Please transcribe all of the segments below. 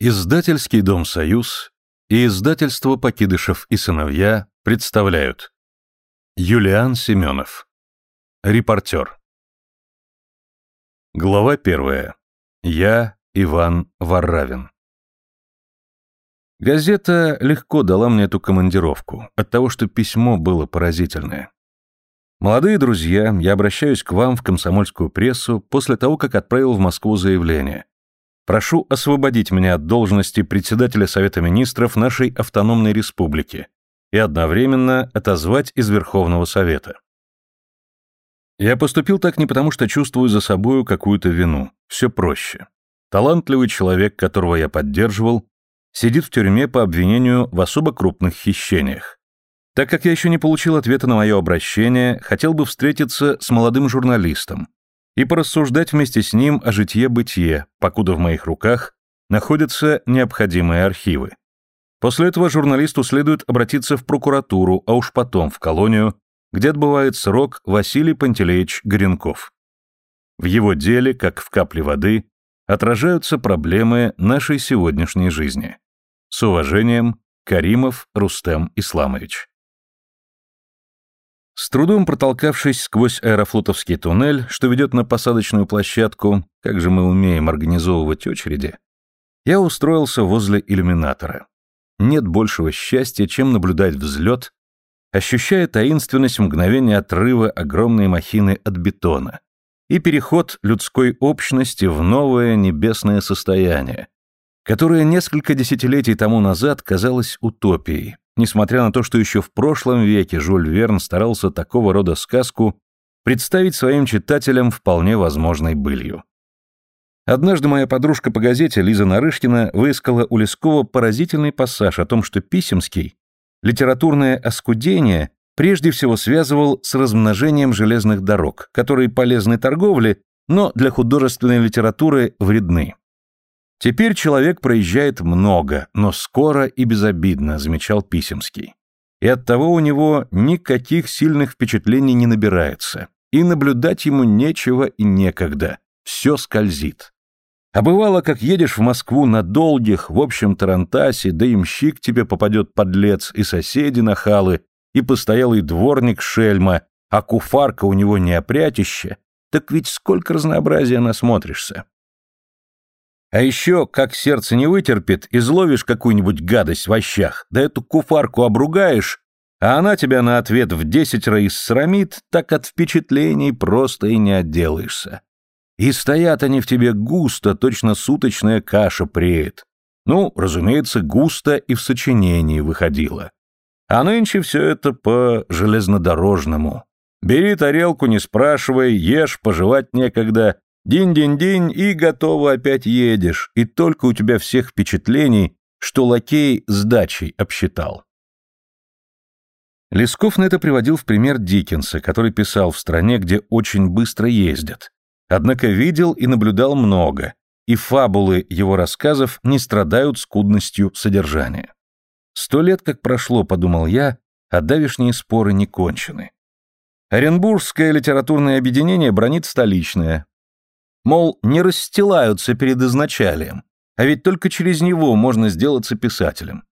Издательский дом «Союз» и издательство «Покидышев и сыновья» представляют. Юлиан Семенов. Репортер. Глава первая. Я Иван Варравин. Газета легко дала мне эту командировку, от того, что письмо было поразительное. Молодые друзья, я обращаюсь к вам в комсомольскую прессу после того, как отправил в Москву заявление – Прошу освободить меня от должности председателя Совета Министров нашей автономной республики и одновременно отозвать из Верховного Совета. Я поступил так не потому, что чувствую за собою какую-то вину. Все проще. Талантливый человек, которого я поддерживал, сидит в тюрьме по обвинению в особо крупных хищениях. Так как я еще не получил ответа на мое обращение, хотел бы встретиться с молодым журналистом, и порассуждать вместе с ним о житье-бытие, покуда в моих руках находятся необходимые архивы. После этого журналисту следует обратиться в прокуратуру, а уж потом в колонию, где отбывает срок Василий Пантелеич Горенков. В его деле, как в капле воды, отражаются проблемы нашей сегодняшней жизни. С уважением, Каримов Рустем Исламович. С трудом протолкавшись сквозь аэрофлотовский туннель, что ведет на посадочную площадку, как же мы умеем организовывать очереди, я устроился возле иллюминатора. Нет большего счастья, чем наблюдать взлет, ощущая таинственность мгновения отрыва огромной махины от бетона и переход людской общности в новое небесное состояние, которое несколько десятилетий тому назад казалось утопией, несмотря на то, что еще в прошлом веке Жюль Верн старался такого рода сказку представить своим читателям вполне возможной былью. Однажды моя подружка по газете Лиза Нарышкина выискала у Лескова поразительный пассаж о том, что Писемский литературное оскудение прежде всего связывал с размножением железных дорог, которые полезны торговле, но для художественной литературы вредны. Теперь человек проезжает много, но скоро и безобидно, замечал Писемский. И оттого у него никаких сильных впечатлений не набирается, и наблюдать ему нечего и некогда, все скользит. А бывало, как едешь в Москву на долгих, в общем тарантасе, да имщик тебе попадет подлец, и соседи нахалы, и постоялый дворник шельма, а куфарка у него неопрятище, так ведь сколько разнообразия насмотришься. А еще, как сердце не вытерпит, изловишь какую-нибудь гадость в ощах, да эту куфарку обругаешь, а она тебя на ответ в десятеро иссрамит, так от впечатлений просто и не отделаешься. И стоят они в тебе густо, точно суточная каша преет. Ну, разумеется, густо и в сочинении выходило. А нынче все это по железнодорожному. Бери тарелку, не спрашивай, ешь, пожевать некогда, Динь-динь-динь, и готово опять едешь, и только у тебя всех впечатлений, что лакей с дачей обсчитал. Лесков на это приводил в пример Диккенса, который писал в стране, где очень быстро ездят. Однако видел и наблюдал много, и фабулы его рассказов не страдают скудностью содержания. Сто лет как прошло, подумал я, а давишние споры не кончены. Оренбургское литературное объединение бронит столичное, Мол, не расстилаются перед изначалием, а ведь только через него можно сделаться писателем.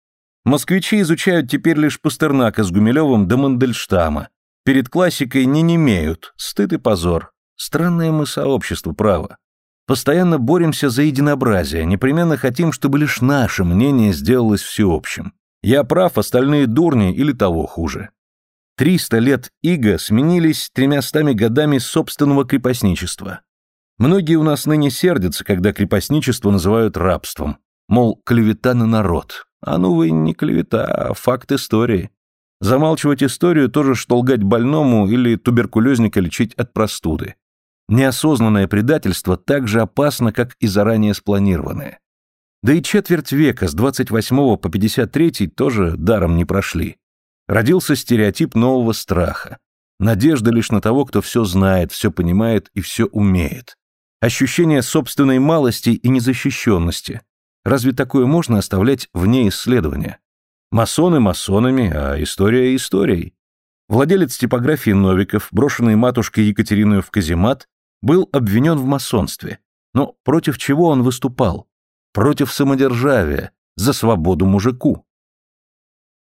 Москвичи изучают теперь лишь Пастернака с Гумилевым до Мандельштама. Перед классикой не немеют, стыд и позор. Странное мы сообщество, право. Постоянно боремся за единообразие, непременно хотим, чтобы лишь наше мнение сделалось всеобщим. Я прав, остальные дурни или того хуже. Триста лет иго сменились тремястами годами собственного крепостничества. Многие у нас ныне сердятся, когда крепостничество называют рабством. Мол, клевета на народ. А ну вы не клевета, а факт истории. Замалчивать историю тоже, что лгать больному или туберкулезника лечить от простуды. Неосознанное предательство так же опасно, как и заранее спланированное. Да и четверть века с 28 по 53 тоже даром не прошли. Родился стереотип нового страха. Надежда лишь на того, кто все знает, все понимает и все умеет ощущение собственной малости и незащищенности. Разве такое можно оставлять вне исследования? Масоны масонами, а история историей. Владелец типографии Новиков, брошенный матушкой Екатериной в каземат, был обвинен в масонстве. Но против чего он выступал? против самодержавия, за свободу мужику.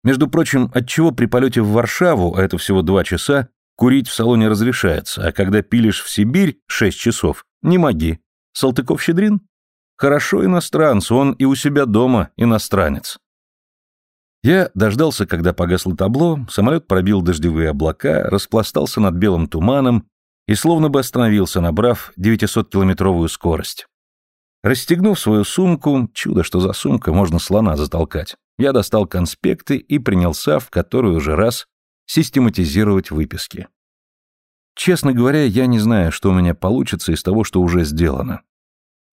Между прочим, отчего при полете в Варшаву, а это всего два часа, курить в салоне разрешается, а когда пилишь в Сибирь шесть часов, не моги. Салтыков-Щедрин? Хорошо иностранцу, он и у себя дома иностранец. Я дождался, когда погасло табло, самолет пробил дождевые облака, распластался над белым туманом и словно бы остановился, набрав 900-километровую скорость. Расстегнув свою сумку, чудо, что за сумка, можно слона затолкать, я достал конспекты и принялся в который уже раз систематизировать выписки. Честно говоря, я не знаю, что у меня получится из того, что уже сделано.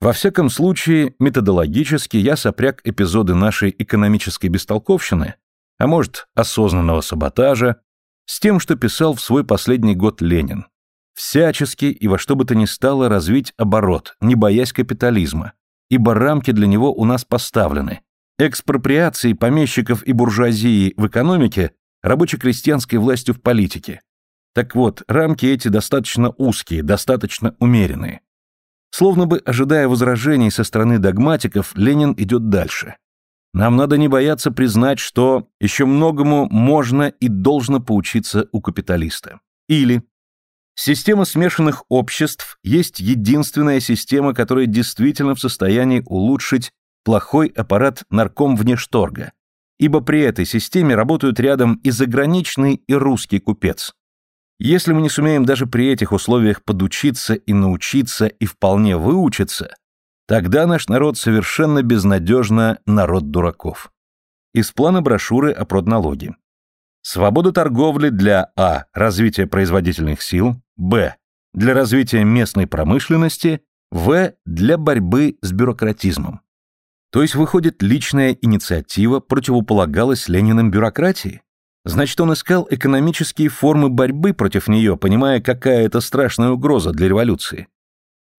Во всяком случае, методологически я сопряг эпизоды нашей экономической бестолковщины, а может, осознанного саботажа, с тем, что писал в свой последний год Ленин. Всячески и во что бы то ни стало развить оборот, не боясь капитализма, ибо рамки для него у нас поставлены. Экспроприации помещиков и буржуазии в экономике, рабоче-крестьянской властью в политике. Так вот, рамки эти достаточно узкие, достаточно умеренные. Словно бы ожидая возражений со стороны догматиков, Ленин идет дальше. Нам надо не бояться признать, что еще многому можно и должно поучиться у капиталиста. Или Система смешанных обществ есть единственная система, которая действительно в состоянии улучшить плохой аппарат нарком внешторга, ибо при этой системе работают рядом и заграничный, и русский купец. Если мы не сумеем даже при этих условиях подучиться и научиться и вполне выучиться, тогда наш народ совершенно безнадежно народ дураков. Из плана брошюры о продналоге. Свобода торговли для А. Развития производительных сил, Б. Для развития местной промышленности, В. Для борьбы с бюрократизмом. То есть, выходит, личная инициатива противополагалась Лениным бюрократии? Значит, он искал экономические формы борьбы против нее, понимая, какая это страшная угроза для революции.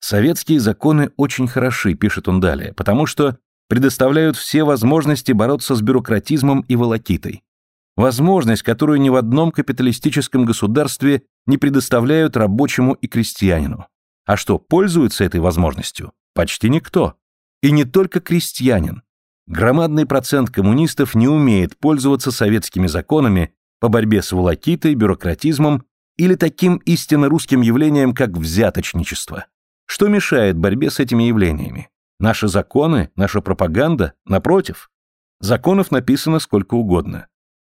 Советские законы очень хороши, пишет он далее, потому что предоставляют все возможности бороться с бюрократизмом и волокитой. Возможность, которую ни в одном капиталистическом государстве не предоставляют рабочему и крестьянину. А что, пользуется этой возможностью? Почти никто. И не только крестьянин. Громадный процент коммунистов не умеет пользоваться советскими законами по борьбе с волокитой, бюрократизмом или таким истинно русским явлением, как взяточничество. Что мешает борьбе с этими явлениями? Наши законы, наша пропаганда, напротив. Законов написано сколько угодно.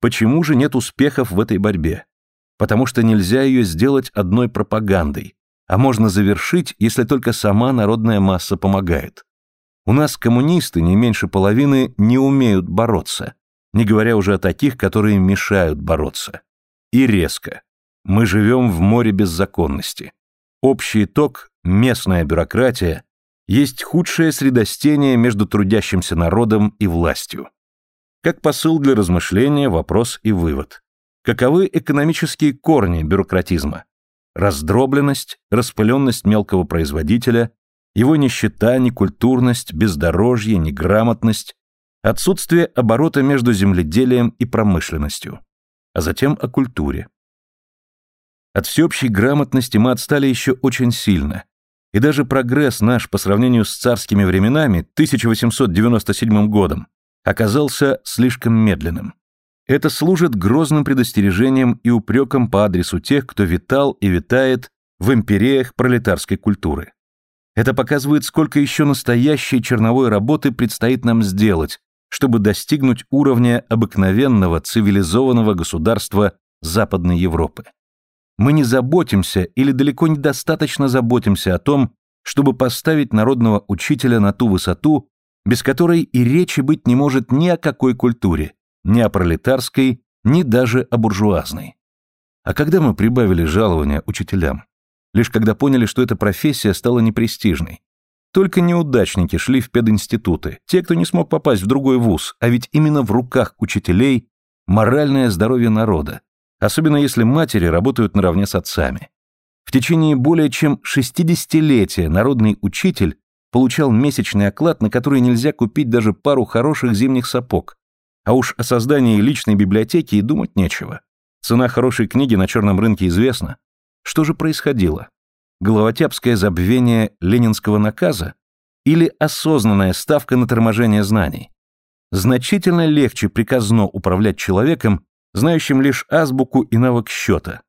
Почему же нет успехов в этой борьбе? Потому что нельзя ее сделать одной пропагандой, а можно завершить, если только сама народная масса помогает. У нас коммунисты, не меньше половины, не умеют бороться, не говоря уже о таких, которые мешают бороться. И резко. Мы живем в море беззаконности. Общий итог – местная бюрократия – есть худшее средостение между трудящимся народом и властью. Как посыл для размышления, вопрос и вывод. Каковы экономические корни бюрократизма? Раздробленность, распыленность мелкого производителя, его нищета, некультурность, бездорожье, неграмотность, отсутствие оборота между земледелием и промышленностью, а затем о культуре. От всеобщей грамотности мы отстали еще очень сильно, и даже прогресс наш по сравнению с царскими временами 1897 годом оказался слишком медленным. Это служит грозным предостережением и упреком по адресу тех, кто витал и витает в империях пролетарской культуры. Это показывает, сколько еще настоящей черновой работы предстоит нам сделать, чтобы достигнуть уровня обыкновенного цивилизованного государства Западной Европы. Мы не заботимся или далеко недостаточно заботимся о том, чтобы поставить народного учителя на ту высоту, без которой и речи быть не может ни о какой культуре, ни о пролетарской, ни даже о буржуазной. А когда мы прибавили жалования учителям? Лишь когда поняли, что эта профессия стала непрестижной. Только неудачники шли в пединституты, те, кто не смог попасть в другой вуз, а ведь именно в руках учителей моральное здоровье народа, особенно если матери работают наравне с отцами. В течение более чем 60-летия народный учитель получал месячный оклад, на который нельзя купить даже пару хороших зимних сапог. А уж о создании личной библиотеки и думать нечего. Цена хорошей книги на черном рынке известна. Что же происходило? Головотяпское забвение ленинского наказа? или осознанная ставка на торможение знаний. Значительно легче приказно управлять человеком, знающим лишь азбуку и навык счета.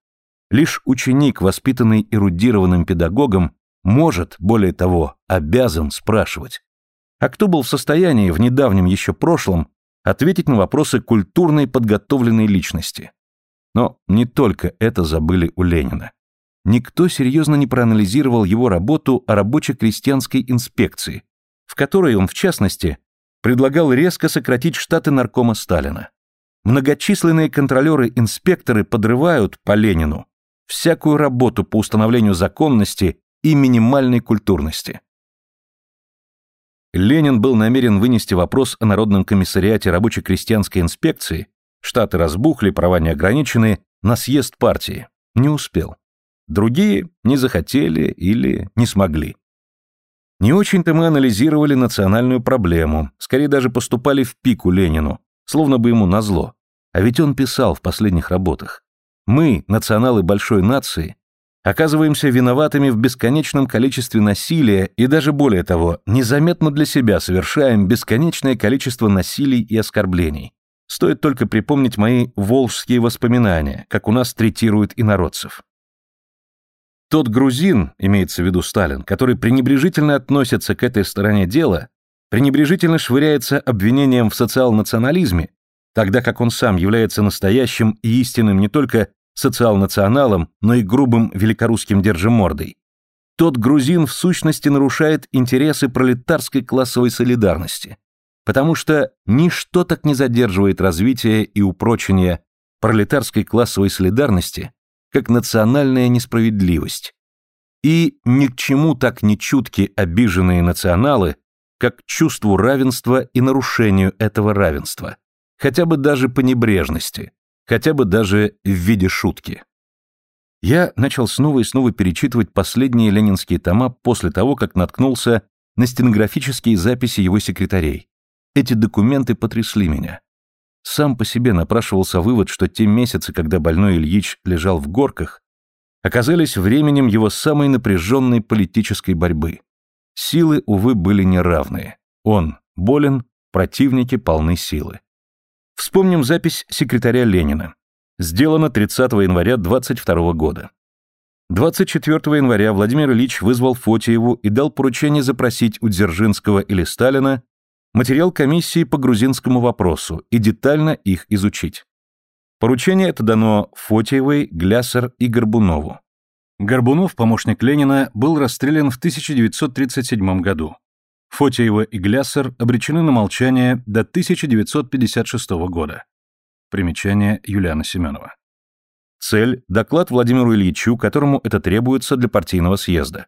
Лишь ученик, воспитанный эрудированным педагогом, может, более того, обязан спрашивать. А кто был в состоянии в недавнем еще прошлом ответить на вопросы культурной подготовленной личности? Но не только это забыли у Ленина. Никто серьезно не проанализировал его работу о рабоче-крестьянской инспекции, в которой он, в частности, предлагал резко сократить штаты наркома Сталина. Многочисленные контролеры-инспекторы подрывают по Ленину всякую работу по установлению законности и минимальной культурности. Ленин был намерен вынести вопрос о Народном комиссариате рабоче-крестьянской инспекции, штаты разбухли, права не ограничены, на съезд партии. Не успел. Другие не захотели или не смогли. Не очень-то мы анализировали национальную проблему, скорее даже поступали в пику Ленину, словно бы ему назло. А ведь он писал в последних работах. Мы, националы большой нации, оказываемся виноватыми в бесконечном количестве насилия и даже более того, незаметно для себя совершаем бесконечное количество насилий и оскорблений. Стоит только припомнить мои волжские воспоминания, как у нас третируют инородцев. Тот грузин, имеется в виду Сталин, который пренебрежительно относится к этой стороне дела, пренебрежительно швыряется обвинением в социал-национализме, тогда как он сам является настоящим и истинным не только социал-националом, но и грубым великорусским держимордой. Тот грузин в сущности нарушает интересы пролетарской классовой солидарности, потому что ничто так не задерживает развитие и упрочение пролетарской классовой солидарности, как национальная несправедливость. И ни к чему так не чутки обиженные националы, как к чувству равенства и нарушению этого равенства, хотя бы даже по небрежности, хотя бы даже в виде шутки. Я начал снова и снова перечитывать последние ленинские тома после того, как наткнулся на стенографические записи его секретарей. Эти документы потрясли меня. Сам по себе напрашивался вывод, что те месяцы, когда больной Ильич лежал в горках, оказались временем его самой напряженной политической борьбы. Силы, увы, были неравные. Он болен, противники полны силы. Вспомним запись секретаря Ленина. Сделано 30 января 22 года. 24 января Владимир Ильич вызвал Фотиеву и дал поручение запросить у Дзержинского или Сталина материал комиссии по грузинскому вопросу и детально их изучить. Поручение это дано Фотиевой, Глясер и Горбунову. Горбунов, помощник Ленина, был расстрелян в 1937 году. Фотиева и Глясер обречены на молчание до 1956 года. Примечание Юлиана Семенова. Цель – доклад Владимиру Ильичу, которому это требуется для партийного съезда.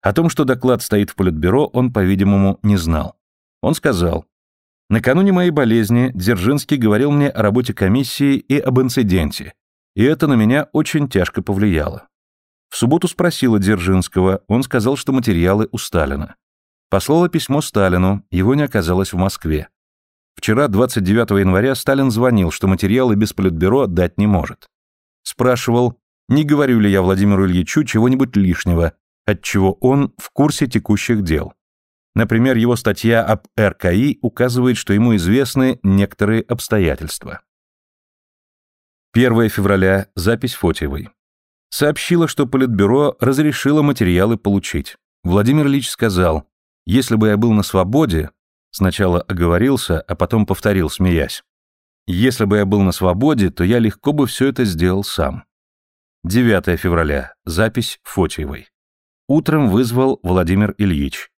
О том, что доклад стоит в Политбюро, он, по-видимому, не знал. Он сказал, «Накануне моей болезни Дзержинский говорил мне о работе комиссии и об инциденте, и это на меня очень тяжко повлияло. В субботу спросила Дзержинского, он сказал, что материалы у Сталина. Послала письмо Сталину, его не оказалось в Москве. Вчера, 29 января, Сталин звонил, что материалы без политбюро отдать не может. Спрашивал, не говорю ли я Владимиру Ильичу чего-нибудь лишнего, отчего он в курсе текущих дел. Например, его статья об РКИ указывает, что ему известны некоторые обстоятельства. 1 февраля. Запись Фотиевой. Сообщила, что Политбюро разрешило материалы получить. Владимир Ильич сказал, если бы я был на свободе, сначала оговорился, а потом повторил, смеясь. Если бы я был на свободе, то я легко бы все это сделал сам. 9 февраля. Запись Фотиевой. Утром вызвал Владимир Ильич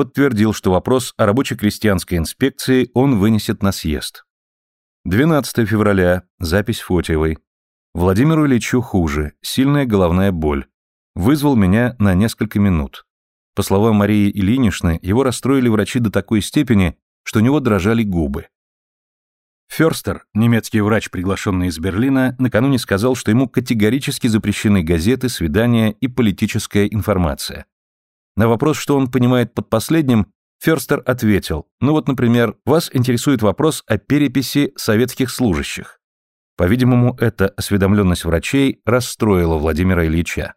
подтвердил, что вопрос о рабоче-крестьянской инспекции он вынесет на съезд. 12 февраля. Запись Фотиевой. Владимиру Ильичу хуже, сильная головная боль. Вызвал меня на несколько минут. По словам Марии Ильиничны, его расстроили врачи до такой степени, что у него дрожали губы. Ферстер, немецкий врач, приглашенный из Берлина, накануне сказал, что ему категорически запрещены газеты, свидания и политическая информация. На вопрос, что он понимает под последним, Ферстер ответил, ну вот, например, вас интересует вопрос о переписи советских служащих. По-видимому, эта осведомленность врачей расстроила Владимира Ильича.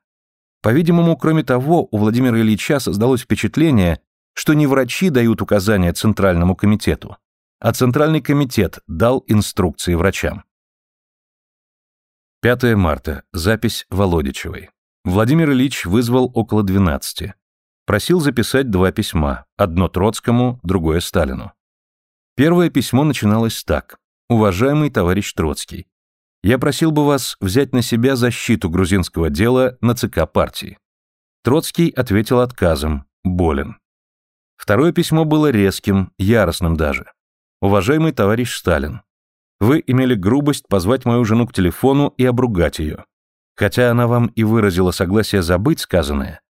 По-видимому, кроме того, у Владимира Ильича создалось впечатление, что не врачи дают указания Центральному комитету, а Центральный комитет дал инструкции врачам. 5 марта. Запись Володичевой. Владимир Ильич вызвал около 12. Просил записать два письма, одно Троцкому, другое Сталину. Первое письмо начиналось так. «Уважаемый товарищ Троцкий, я просил бы вас взять на себя защиту грузинского дела на ЦК партии». Троцкий ответил отказом, болен. Второе письмо было резким, яростным даже. «Уважаемый товарищ Сталин, вы имели грубость позвать мою жену к телефону и обругать ее. Хотя она вам и выразила согласие забыть сказанное,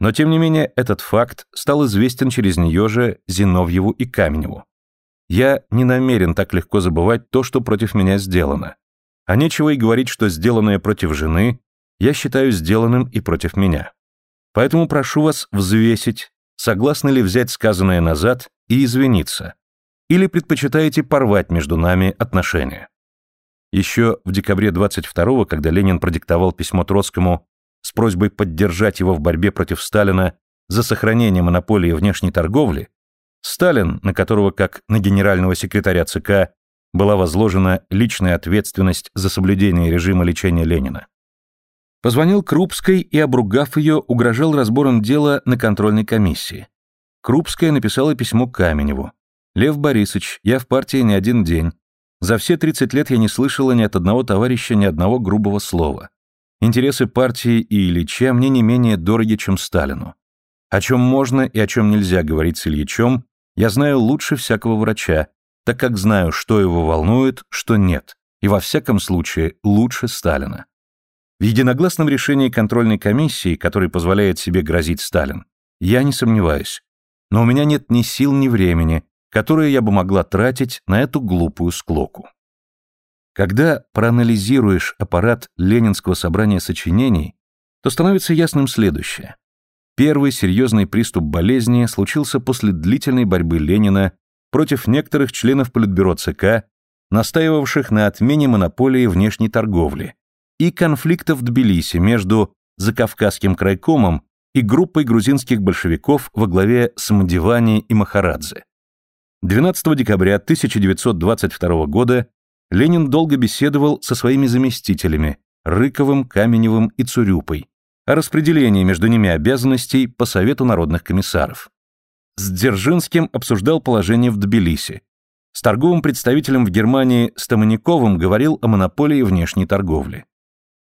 но тем не менее этот факт стал известен через нее же Зиновьеву и Каменеву. Я не намерен так легко забывать то, что против меня сделано. А нечего и говорить, что сделанное против жены я считаю сделанным и против меня. Поэтому прошу вас взвесить, согласны ли взять сказанное назад и извиниться, или предпочитаете порвать между нами отношения? Еще в декабре 22-го, когда Ленин продиктовал письмо Троцкому с просьбой поддержать его в борьбе против Сталина за сохранение монополии внешней торговли, Сталин, на которого, как на генерального секретаря ЦК, была возложена личная ответственность за соблюдение режима лечения Ленина, позвонил Крупской и, обругав ее, угрожал разбором дела на контрольной комиссии. Крупская написала письмо Каменеву. Лев Борисович, я в партии не один день. За все 30 лет я не слышала ни от одного товарища ни одного грубого слова. Интересы партии и Ильича мне не менее дороги, чем Сталину. О чем можно и о чем нельзя говорить с Ильичом, я знаю лучше всякого врача, так как знаю, что его волнует, что нет, и во всяком случае лучше Сталина. В единогласном решении контрольной комиссии, который позволяет себе грозить Сталин, я не сомневаюсь. Но у меня нет ни сил, ни времени, которые я бы могла тратить на эту глупую склоку. Когда проанализируешь аппарат Ленинского собрания сочинений, то становится ясным следующее. Первый серьезный приступ болезни случился после длительной борьбы Ленина против некоторых членов Политбюро ЦК, настаивавших на отмене монополии внешней торговли, и конфликта в Тбилиси между Закавказским крайкомом и группой грузинских большевиков во главе с Мдивани и Махарадзе. 12 декабря 1922 года Ленин долго беседовал со своими заместителями Рыковым, Каменевым и Цурюпой о распределении между ними обязанностей по Совету народных комиссаров. С Дзержинским обсуждал положение в Тбилиси. С торговым представителем в Германии Стаманиковым говорил о монополии внешней торговли.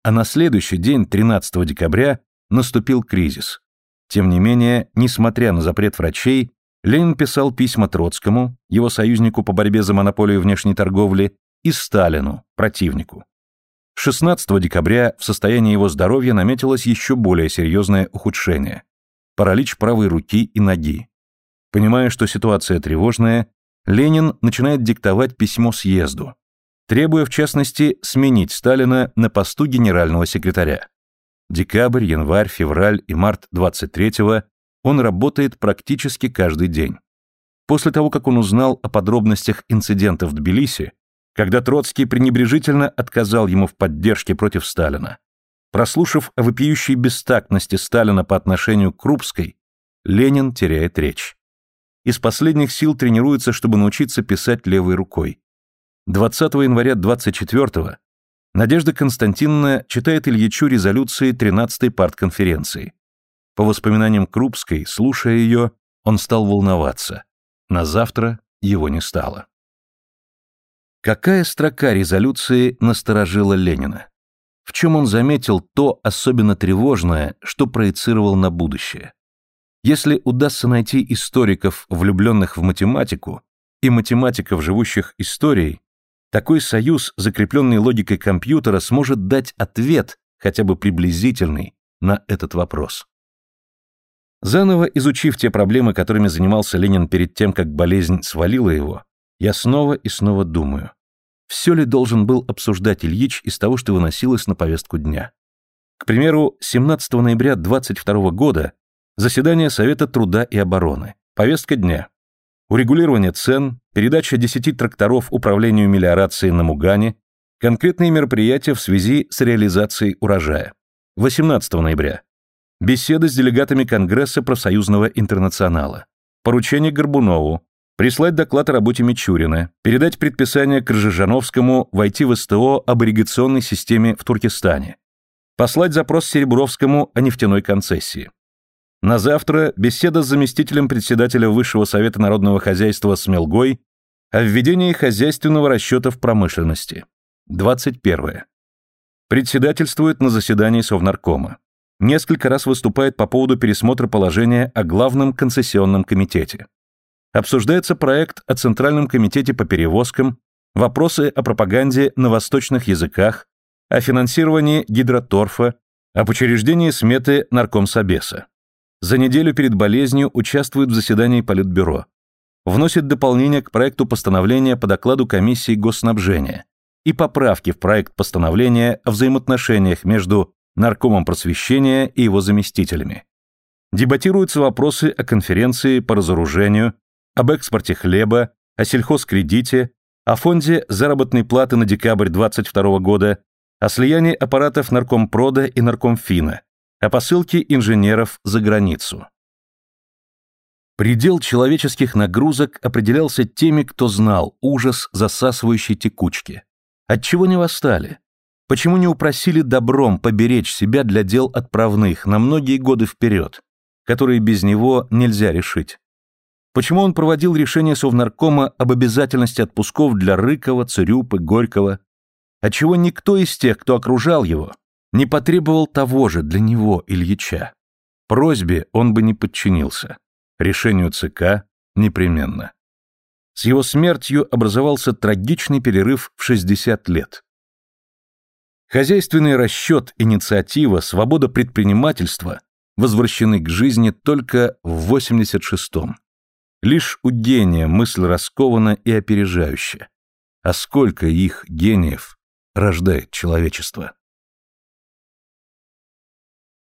А на следующий день, 13 декабря, наступил кризис. Тем не менее, несмотря на запрет врачей, Ленин писал письма Троцкому, его союзнику по борьбе за монополию внешней торговли, и Сталину, противнику. 16 декабря в состоянии его здоровья наметилось еще более серьезное ухудшение – паралич правой руки и ноги. Понимая, что ситуация тревожная, Ленин начинает диктовать письмо съезду, требуя, в частности, сменить Сталина на посту генерального секретаря. Декабрь, январь, февраль и март 23-го он работает практически каждый день. После того, как он узнал о подробностях инцидента в Тбилиси, когда Троцкий пренебрежительно отказал ему в поддержке против Сталина, прослушав о вопиющей бестактности Сталина по отношению к Крупской, Ленин теряет речь. Из последних сил тренируется, чтобы научиться писать левой рукой. 20 января 24 Надежда Константиновна читает Ильичу резолюции 13-й партконференции. По воспоминаниям Крупской, слушая ее, он стал волноваться. На завтра его не стало. Какая строка резолюции насторожила Ленина? В чем он заметил то особенно тревожное, что проецировал на будущее? Если удастся найти историков, влюбленных в математику, и математиков, живущих историей, такой союз, закрепленный логикой компьютера, сможет дать ответ, хотя бы приблизительный, на этот вопрос. Заново изучив те проблемы, которыми занимался Ленин перед тем, как болезнь свалила его, я снова и снова думаю, все ли должен был обсуждать Ильич из того, что выносилось на повестку дня. К примеру, 17 ноября 22 года заседание Совета труда и обороны. Повестка дня. Урегулирование цен, передача 10 тракторов управлению мелиорацией на Мугане, конкретные мероприятия в связи с реализацией урожая. 18 ноября. Беседа с делегатами Конгресса профсоюзного интернационала. поручение Горбунову, прислать доклад о работе Мичурина, передать предписание Крыжижановскому войти в СТО об ирригационной системе в Туркестане, послать запрос Серебровскому о нефтяной концессии. На завтра беседа с заместителем председателя Высшего совета народного хозяйства Смелгой о введении хозяйственного расчета в промышленности. 21. Председательствует на заседании Совнаркома. Несколько раз выступает по поводу пересмотра положения о главном концессионном комитете. Обсуждается проект о Центральном комитете по перевозкам, вопросы о пропаганде на восточных языках, о финансировании гидроторфа, об учреждении сметы Наркомсобеса. За неделю перед болезнью участвует в заседании Политбюро. Вносит дополнение к проекту постановления по докладу комиссии госснабжения и поправки в проект постановления о взаимоотношениях между наркомом просвещения и его заместителями. Дебатируются вопросы о конференции по разоружению, об экспорте хлеба, о сельхозкредите, о фонде заработной платы на декабрь 2022 года о слиянии аппаратов Наркомпрода и Наркомфина, о посылке инженеров за границу. Предел человеческих нагрузок определялся теми, кто знал ужас засасывающей текучки. Отчего не восстали? Почему не упросили добром поберечь себя для дел отправных на многие годы вперед, которые без него нельзя решить? Почему он проводил решение Совнаркома об обязательности отпусков для Рыкова, Цирюпы, Горького, отчего никто из тех, кто окружал его, не потребовал того же для него, Ильича. Просьбе он бы не подчинился. Решению ЦК непременно. С его смертью образовался трагичный перерыв в 60 лет. Хозяйственный расчет, инициатива, свобода предпринимательства возвращены к жизни только в 86-м. Лишь у гения мысль раскована и опережающая. А сколько их, гениев, рождает человечество.